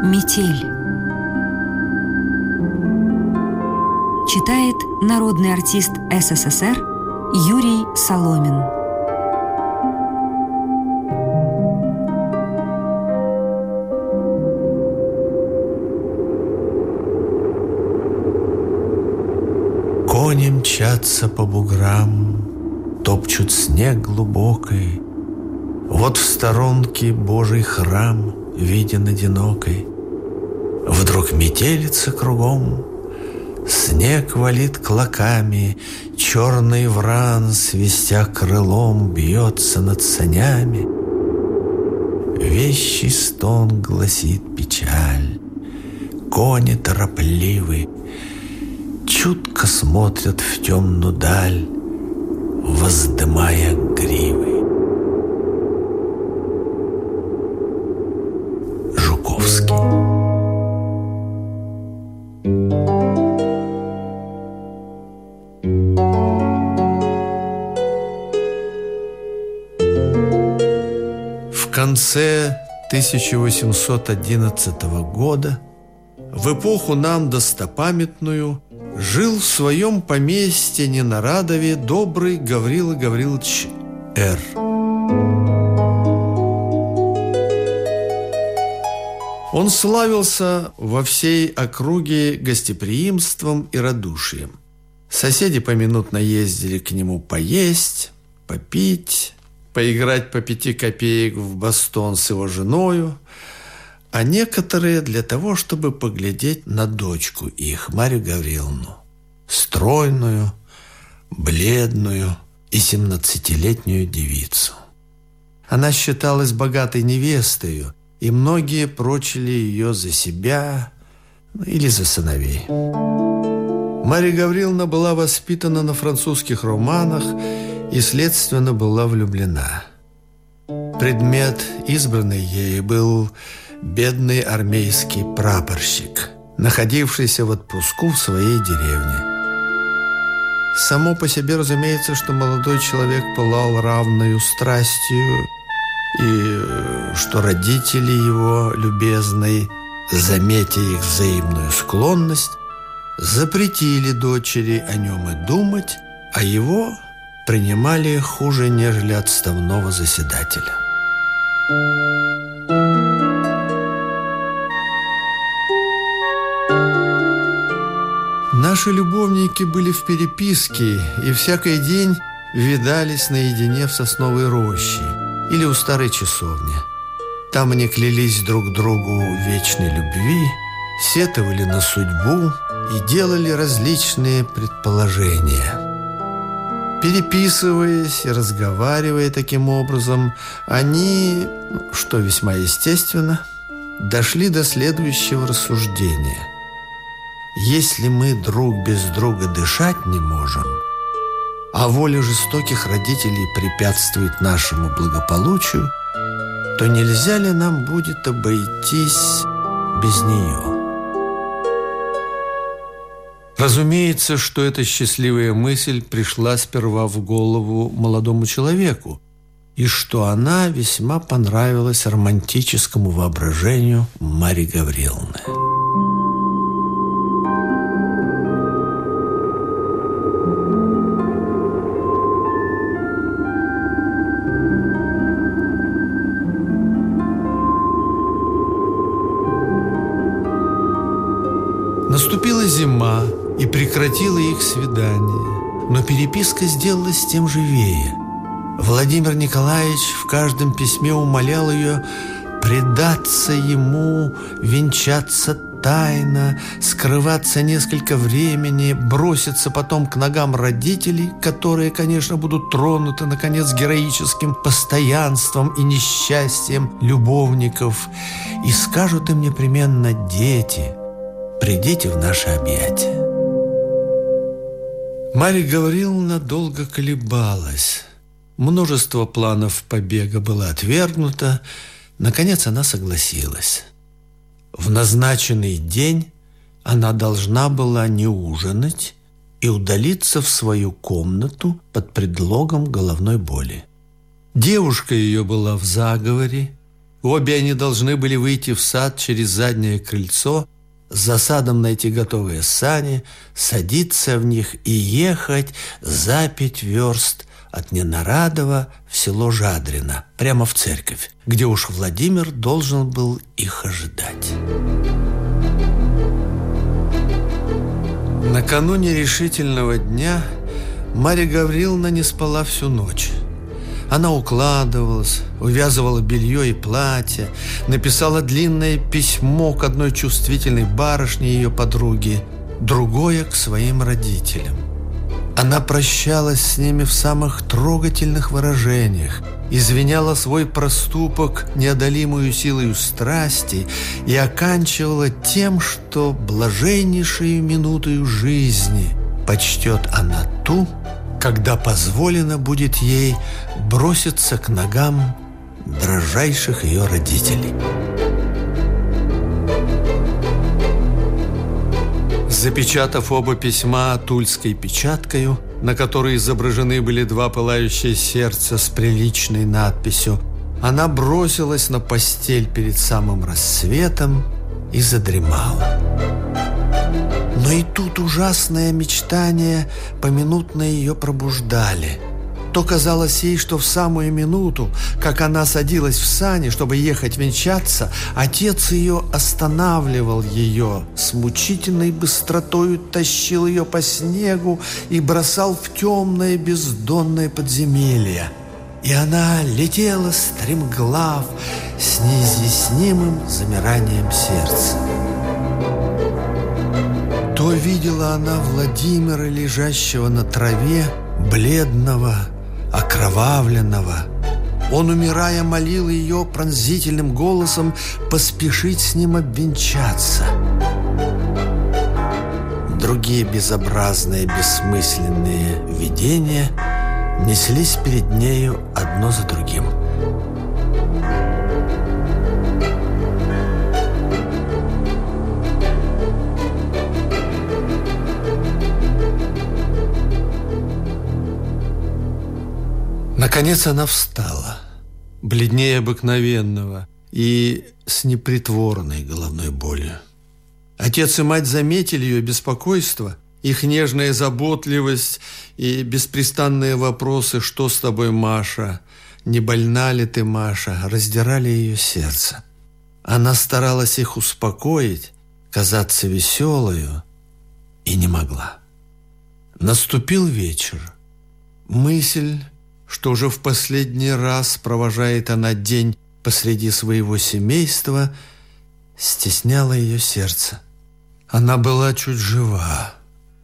Метель. Читает народный артист СССР Юрий Соломин. Кони мчатся по буграм, Топчут снег глубокий. Вот в сторонке Божий храм Виден одинокой. Вдруг метелится кругом, Снег валит клоками, Черный вран, свистя крылом, Бьется над санями. Вещий стон гласит печаль, Кони торопливы, Чутко смотрят в темную даль, Воздымая гривы. Конце 1811 года, в эпоху нам достопамятную, жил в своем поместье Ненарадове добрый Гаврила Гаврилович Р. Он славился во всей округе гостеприимством и радушием. Соседи поминутно ездили к нему поесть, попить, поиграть по пяти копеек в бастон с его женою, а некоторые для того, чтобы поглядеть на дочку их, Марию Гавриловну, стройную, бледную и семнадцатилетнюю девицу. Она считалась богатой невестой, и многие прочили ее за себя или за сыновей. Мария Гавриловна была воспитана на французских романах и, следственно, была влюблена. Предмет, избранный ей, был бедный армейский прапорщик, находившийся в отпуску в своей деревне. Само по себе разумеется, что молодой человек пылал равною страстью, и что родители его, любезные, заметя их взаимную склонность, запретили дочери о нем и думать, а его принимали хуже, нежели отставного заседателя. Наши любовники были в переписке и всякий день видались наедине в сосновой роще или у старой часовни. Там они клялись друг другу вечной любви, сетовали на судьбу и делали различные предположения – Переписываясь и разговаривая таким образом, они, что весьма естественно, дошли до следующего рассуждения. Если мы друг без друга дышать не можем, а воля жестоких родителей препятствует нашему благополучию, то нельзя ли нам будет обойтись без нее? Разумеется, что эта счастливая мысль пришла сперва в голову молодому человеку, и что она весьма понравилась романтическому воображению Марии Гавриловны. Наступила зима, и прекратила их свидание. Но переписка сделалась тем живее. Владимир Николаевич в каждом письме умолял ее предаться ему, венчаться тайно, скрываться несколько времени, броситься потом к ногам родителей, которые, конечно, будут тронуты, наконец, героическим постоянством и несчастьем любовников, и скажут им непременно «Дети, придите в наши объятия». Марья Гавриловна долго колебалась. Множество планов побега было отвергнуто. Наконец она согласилась. В назначенный день она должна была не ужинать и удалиться в свою комнату под предлогом головной боли. Девушка ее была в заговоре, Обе они должны были выйти в сад через заднее крыльцо, за садом найти готовые сани, садиться в них и ехать за пять верст от Ненарадова в село Жадрино, прямо в церковь, где уж Владимир должен был их ожидать. Накануне решительного дня Марья Гавриловна не спала всю ночь. Она укладывалась, увязывала белье и платье, написала длинное письмо к одной чувствительной барышне ее подруги, другое к своим родителям. Она прощалась с ними в самых трогательных выражениях, извиняла свой проступок неодолимую силою страсти и оканчивала тем, что блаженнейшую минутою жизни почтет она ту, когда позволено будет ей броситься к ногам дрожайших ее родителей. Запечатав оба письма тульской печаткою, на которой изображены были два пылающие сердца с приличной надписью, она бросилась на постель перед самым рассветом и задремала. Но и тут ужасное мечтание поминутно ее пробуждали. То казалось ей, что в самую минуту, как она садилась в сани, чтобы ехать венчаться, отец ее останавливал ее, с мучительной быстротою тащил ее по снегу и бросал в темное бездонное подземелье. И она летела стремглав с неизъяснимым замиранием сердца. То видела она Владимира, лежащего на траве, бледного, окровавленного. Он, умирая, молил ее пронзительным голосом поспешить с ним обвенчаться. Другие безобразные, бессмысленные видения неслись перед нею одно за другим – Наконец она встала, бледнее обыкновенного и с непритворной головной болью. Отец и мать заметили ее беспокойство, их нежная заботливость и беспрестанные вопросы «Что с тобой, Маша?» «Не больна ли ты, Маша?» раздирали ее сердце. Она старалась их успокоить, казаться веселою, и не могла. Наступил вечер. Мысль что уже в последний раз провожает она день посреди своего семейства, стесняло ее сердце. Она была чуть жива.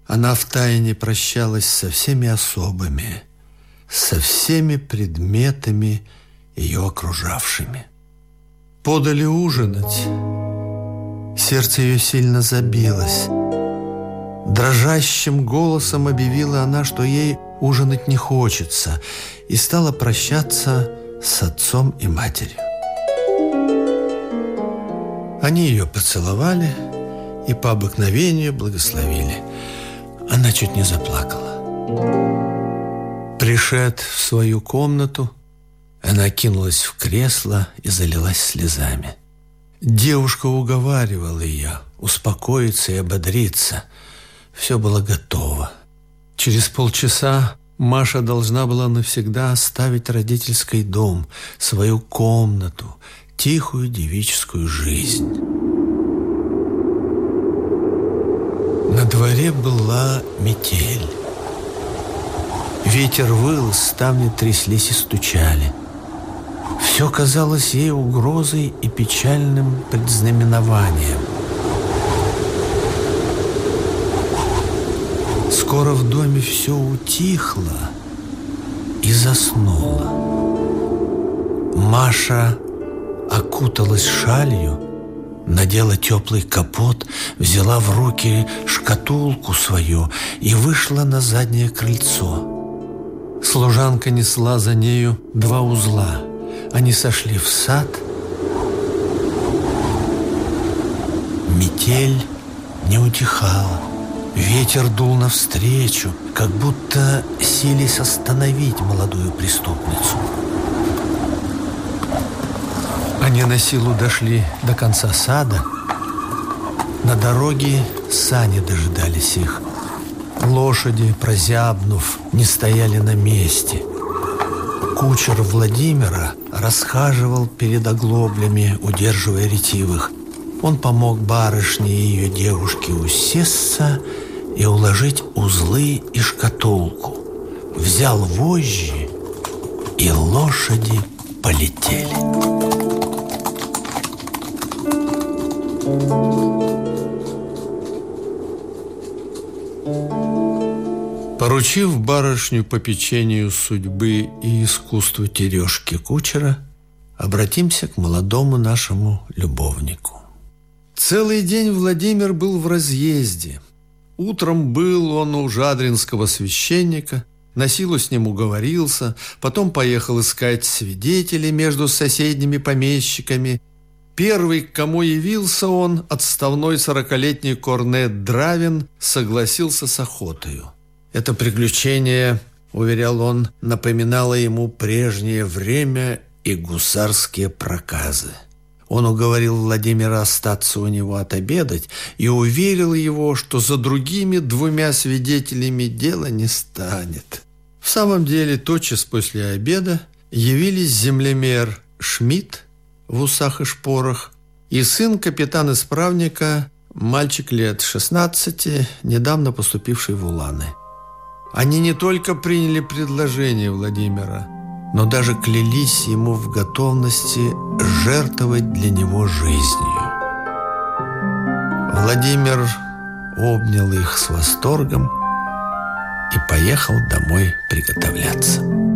Она втайне прощалась со всеми особами, со всеми предметами, ее окружавшими. Подали ужинать. Сердце ее сильно забилось. Дрожащим голосом объявила она, что ей ужинать не хочется, и стала прощаться с отцом и матерью. Они ее поцеловали и по обыкновению благословили. Она чуть не заплакала. Пришед в свою комнату, она кинулась в кресло и залилась слезами. Девушка уговаривала ее успокоиться и ободриться. Все было готово. Через полчаса Маша должна была навсегда оставить родительский дом, свою комнату, тихую девическую жизнь. На дворе была метель. Ветер выл, ставни тряслись и стучали. Все казалось ей угрозой и печальным предзнаменованием – Скоро в доме все утихло и заснуло. Маша окуталась шалью, надела теплый капот, взяла в руки шкатулку свою и вышла на заднее крыльцо. Служанка несла за нею два узла. Они сошли в сад. Метель не утихала. Ветер дул навстречу, как будто сились остановить молодую преступницу. Они на силу дошли до конца сада. На дороге сани дожидались их. Лошади, прозябнув, не стояли на месте. Кучер Владимира расхаживал перед оглоблями, удерживая ретивых. Он помог барышне и ее девушке усесться и уложить узлы и шкатулку. Взял вожжи, и лошади полетели. Поручив барышню по печенью судьбы и искусству тережки кучера, обратимся к молодому нашему любовнику. Целый день Владимир был в разъезде. Утром был он у жадринского священника, на силу с ним уговорился, потом поехал искать свидетелей между соседними помещиками – Первый, к кому явился он, отставной сорокалетний корнет Дравин, согласился с охотою. Это приключение, уверял он, напоминало ему прежнее время и гусарские проказы. Он уговорил Владимира остаться у него отобедать и уверил его, что за другими двумя свидетелями дело не станет. В самом деле, тотчас после обеда явились землемер Шмидт в усах и шпорах, и сын капитана-исправника, мальчик лет 16, недавно поступивший в Уланы. Они не только приняли предложение Владимира, но даже клялись ему в готовности жертвовать для него жизнью. Владимир обнял их с восторгом и поехал домой приготовляться.